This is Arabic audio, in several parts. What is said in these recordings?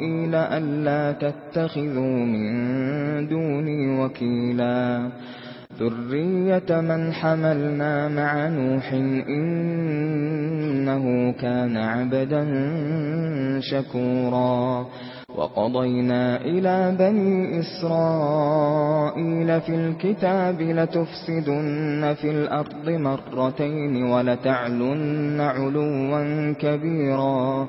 إسرائيل ألا تتخذوا من دوني وكيلا. ذرية من حملنا مع نوح إنه كان عبدا شكورا. وَقَضَيْنَا إِلَى بَنِي إِسْرَائِيلَ فِي الْكِتَابِ لَتُفْسِدُنَّ فِي الْأَرْضِ مَرَّتَيْنِ وَلَتَعْلُنَّ عُلُوًّا كَبِيرًا.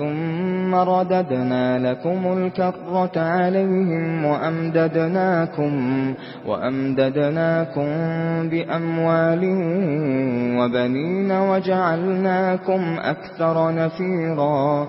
ثم رددنا لكم الكرة عليهم وأمددناكم, وأمددناكم بأموال وبنين وجعلناكم أكثر نفيرا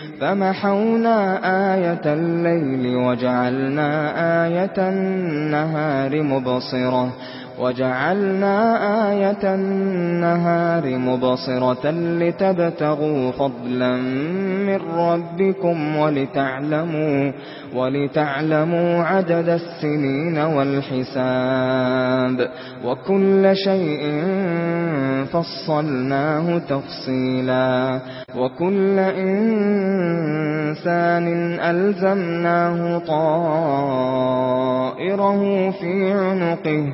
فمحونا آية الليل وجعلنا آية النهار مبصرة وَجَعَلْنَا آيَةَ النَّهَارِ مُبْصِرَةً لِتَبْتَغُوا فَضْلًا مِنْ رَبِّكُمْ وَلِتَعْلَمُوا وَلِتَعْلَمُوا عَدَدَ السِّنِينَ وَالْحِسَابَ وَكُلَّ شَيْءٍ فَصَّلْنَاهُ تَفْصِيلًا وَكُلَّ إِنْسَانٍ أَلْزَمْنَاهُ طَائِرَهُ فِي عُنُقِهِ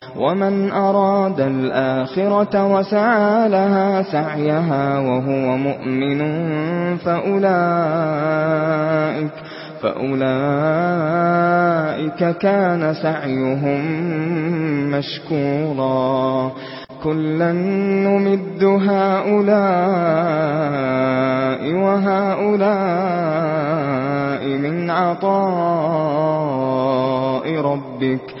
ومن أراد الآخرة وسعى لها سعيها وهو مؤمن فأولئك فأولئك كان سعيهم مشكورا. كُلًا نُمِدُّ هَؤُلَاءِ وَهَؤُلَاءِ مِنْ عَطَاءِ رَبِّكَ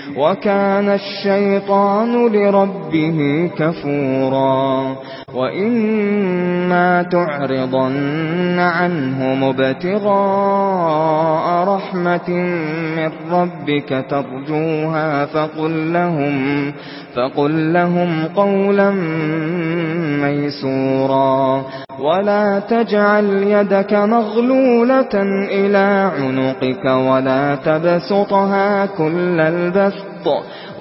وَكَانَ الشَّيْطَانُ لِرَبِّهِ كَفُورًا وَإِمَّا تُعْرِضَنَّ عَنْهُمْ ابْتِغَاءَ رَحْمَةٍ مِّن رَّبِّكَ تَرْجُوهَا فَقُل لَّهُمْ فَقُل لَّهُمْ قَوْلًا مَّيْسُورًا وَلَا تَجْعَلْ يَدَكَ مَغْلُولَةً إِلَى عُنُقِكَ وَلَا تَبْسُطْهَا كُلَّ الْبَسْطِ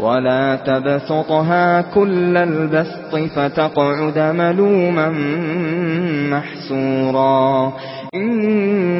وَلَا تَبْسُطْهَا كُلَّ الْبَسْطِ فَتَقْعُدَ مَلُومًا مَّحْسُورًا إِنَّ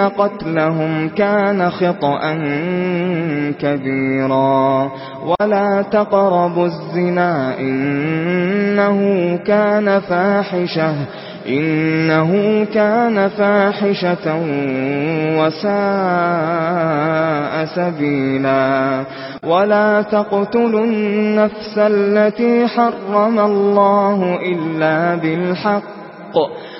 إن قتلهم كان خِطَأً كبيرا. ولا تقربوا الزنا إنه كان فاحشة إنه كان فاحشة وساء سبيلا. ولا تقتلوا النفس التي حرم الله إلا بالحق.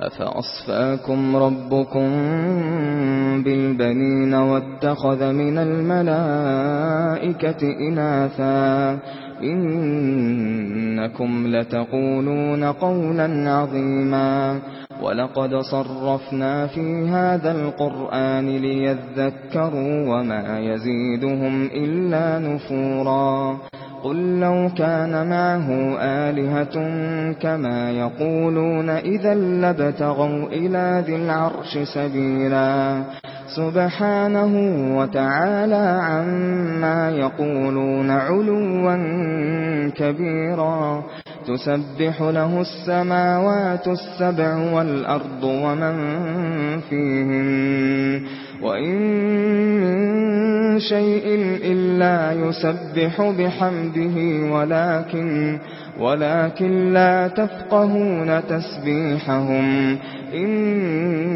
أفأصفاكم ربكم بالبنين واتخذ من الملائكة إناثا إنكم لتقولون قولا عظيما ولقد صرفنا في هذا القرآن ليذكروا وما يزيدهم إلا نفورا قل لو كان معه آلهة كما يقولون إذا لبتغوا إلى ذي العرش سبيلا سبحانه وتعالى عما يقولون علوا كبيرا. تسبح له السماوات السبع والأرض ومن فيهم وإن من شيء إلا يسبح بحمده ولكن ولكن لا تفقهون تسبيحهم. إن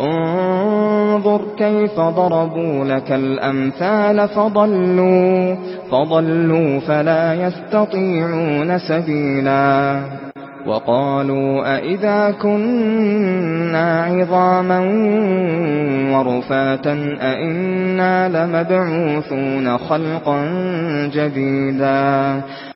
انظر كيف ضربوا لك الأمثال فضلوا, فضلوا فلا يستطيعون سبيلا. وقالوا اذا كنا عظاما ورفاتا أئنا لمبعوثون خلقا جديدا.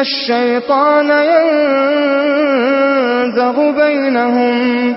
الشيطان ينزغ بينهم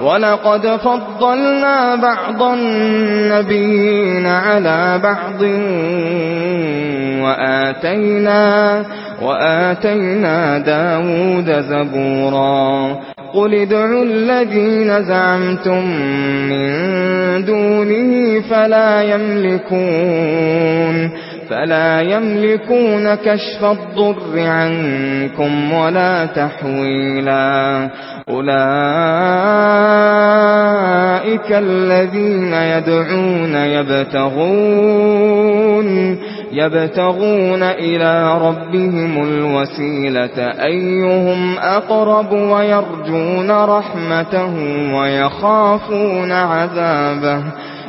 وَلَقَدْ فَضَّلْنَا بَعْضَ النَّبِيِّينَ عَلَى بَعْضٍ وَآتَيْنَا وَآتَيْنَا دَاوُودَ زَبُورًا قُلِ ادْعُوا الَّذِينَ زَعَمْتُمْ مِنْ دُونِهِ فَلَا يَمْلِكُونَ فلا يملكون كشف الضر عنكم ولا تحويلا أولئك الذين يدعون يبتغون يبتغون إلى ربهم الوسيلة أيهم أقرب ويرجون رحمته ويخافون عذابه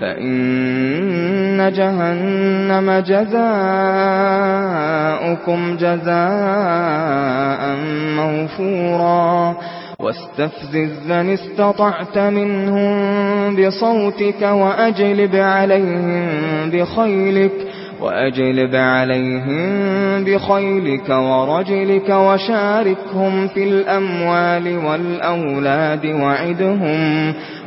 فإن جهنم جزاؤكم جزاء موفورا واستفزز من استطعت منهم بصوتك وأجلب عليهم بخيلك وأجلب عليهم بخيلك ورجلك وشاركهم في الأموال والأولاد وعدهم وعدهم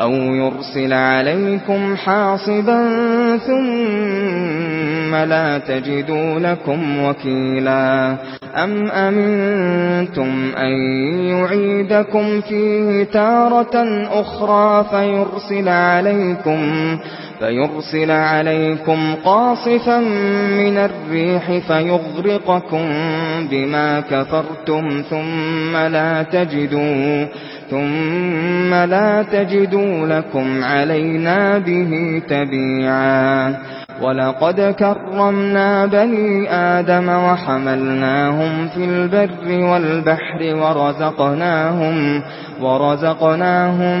أَوْ يُرْسِلَ عَلَيْكُمْ حَاصِبًا ثُمَّ لَا تَجِدُوا لَكُمْ وَكِيلًا أَمْ أَمِنْتُمْ أَنْ يُعِيدَكُمْ فِيهِ تَارَةً أُخْرَى فَيُرْسِلَ عَلَيْكُمْ حَاصِبًا فيرسل عليكم قاصفا من الريح فيغرقكم بما كفرتم ثم لا تجدوا ثم لا تجدوا لكم علينا به تبيعا وَلَقَدْ كَرَّمْنَا بَنِي آدَمَ وَحَمَلْنَاهُمْ فِي الْبَرِّ وَالْبَحْرِ وَرَزَقْنَاهُمْ وَرَزَقْنَاهُمْ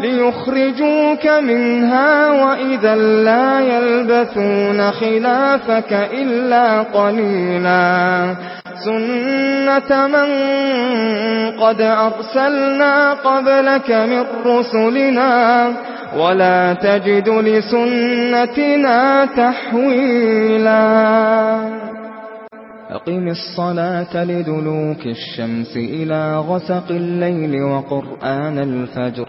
ليخرجوك منها وإذا لا يلبثون خلافك إلا قليلا. سنة من قد أرسلنا قبلك من رسلنا ولا تجد لسنتنا تحويلا. أقم الصلاة لدلوك الشمس إلى غسق الليل وقرآن الفجر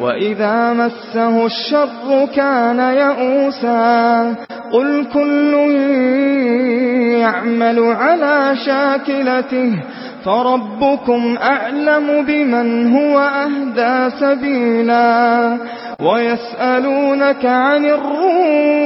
وَإِذَا مَسَّهُ الشَّرُّ كَانَ يَئُوسًا قُلْ كُلٌّ يَعْمَلُ عَلَى شَاكِلَتِهِ فَرَبُّكُمْ أَعْلَمُ بِمَنْ هُوَ أَهْدَى سَبِيلًا وَيَسْأَلُونَكَ عَنِ الرُّوحِ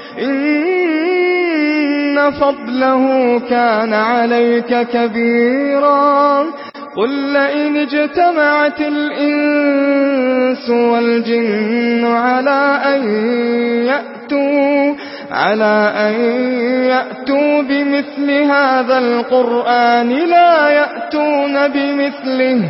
إن فضله كان عليك كبيرا. قل لئن اجتمعت الإنس والجن على أن يأتوا على أن يأتوا بمثل هذا القرآن لا يأتون بمثله.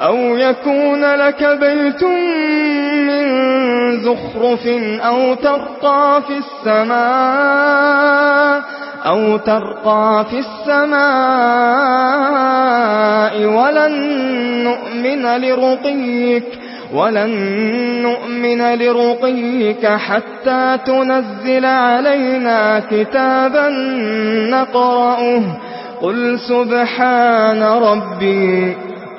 أو يكون لك بيت من زخرف أو ترقى في السماء أو ترقى في السماء ولن نؤمن لرقيك ولن نؤمن لرقيك حتى تنزل علينا كتابا نقرأه قل سبحان ربي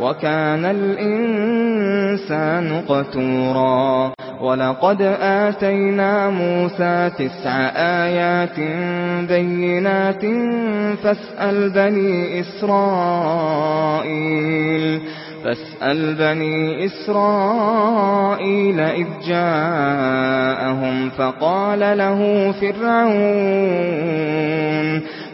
وَكَانَ الْإِنسَانُ قَتُورًا وَلَقَدْ آتَيْنَا مُوسَى تِسْعَ آيَاتٍ بَيِّنَاتٍ فَاسْأَلْ بَنِي إِسْرَائِيلَ فَاسْأَلْ بَنِي إِسْرَائِيلَ إِذْ جَاءَهُمْ فَقَالَ لَهُ فِرْعَوْنُ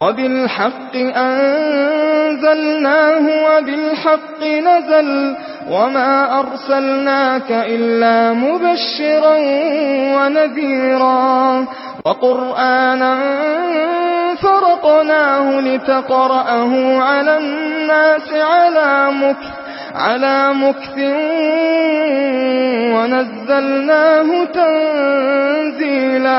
وبالحق أنزلناه وبالحق نزل وما أرسلناك إلا مبشرا ونذيرا وقرآنا فرقناه لتقرأه على الناس على مُكْثٍ على مكث ونزلناه تنزيلا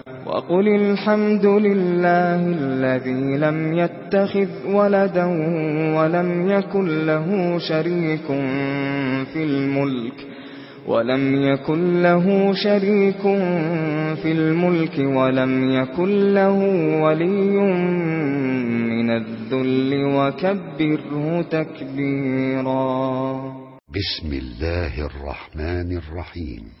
وَقُلِ الْحَمْدُ لِلَّهِ الَّذِي لَمْ يَتَّخِذْ وَلَدًا وَلَمْ يَكُنْ لَهُ شَرِيكٌ فِي الْمُلْكِ وَلَمْ يَكُنْ لَهُ شَرِيكٌ فِي الْمُلْكِ وَلَمْ يَكُنْ لَهُ وَلِيٌّ مِنَ الذُّلِّ وَكَبِّرْهُ تَكْبِيرًا بِسْمِ اللَّهِ الرَّحْمَنِ الرَّحِيمِ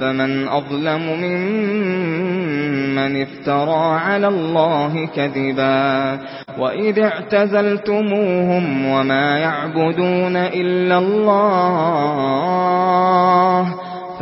فمن أظلم ممن افترى على الله كذبا وإذ اعتزلتموهم وما يعبدون إلا الله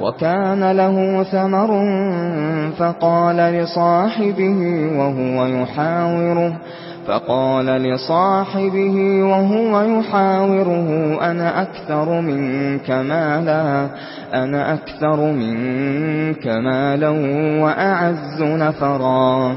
وكان له ثمر فقال لصاحبه وهو يحاوره فقال لصاحبه وهو يحاوره أنا أكثر منك مالا أنا أكثر منك مالا وأعز نفرا.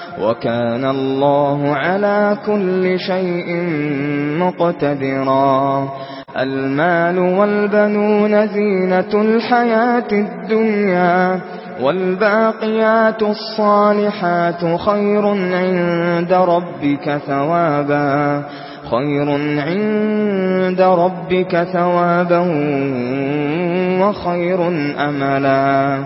وَكَانَ اللَّهُ عَلَى كُلِّ شَيْءٍ مُقْتَدِرًا. الْمَالُ وَالْبَنُونَ زِينَةُ الْحَيَاةِ الدُّنْيَا وَالْبَاقِيَاتُ الصَّالِحَاتُ خَيْرٌ عِندَ رَبِّكَ ثَوَابًا. خَيْرٌ عِندَ رَبِّكَ ثَوَابًا وَخَيْرٌ أَمَلًا.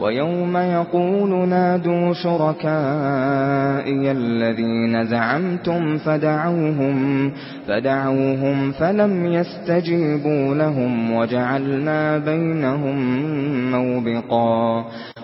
وَيَوْمَ يَقُولُ نَادُوا شُرَكَائِيَ الَّذِينَ زَعَمْتُمْ فَدَعَوْهُمْ فَدَعَوْهُمْ فَلَمْ يَسْتَجِيبُوا لَهُمْ وَجَعَلْنَا بَيْنَهُم مَّوْبِقًا.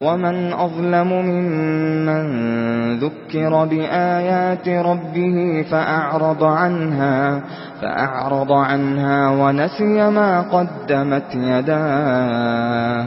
ومن أظلم ممن ذكر بآيات ربه فأعرض عنها فأعرض عنها ونسي ما قدمت يداه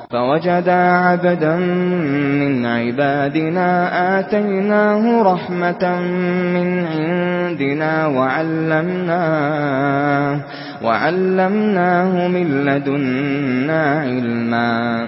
فوجدا عبدا من عبادنا آتيناه رحمة من عندنا وعلمناه وعلمناه من لدنا علما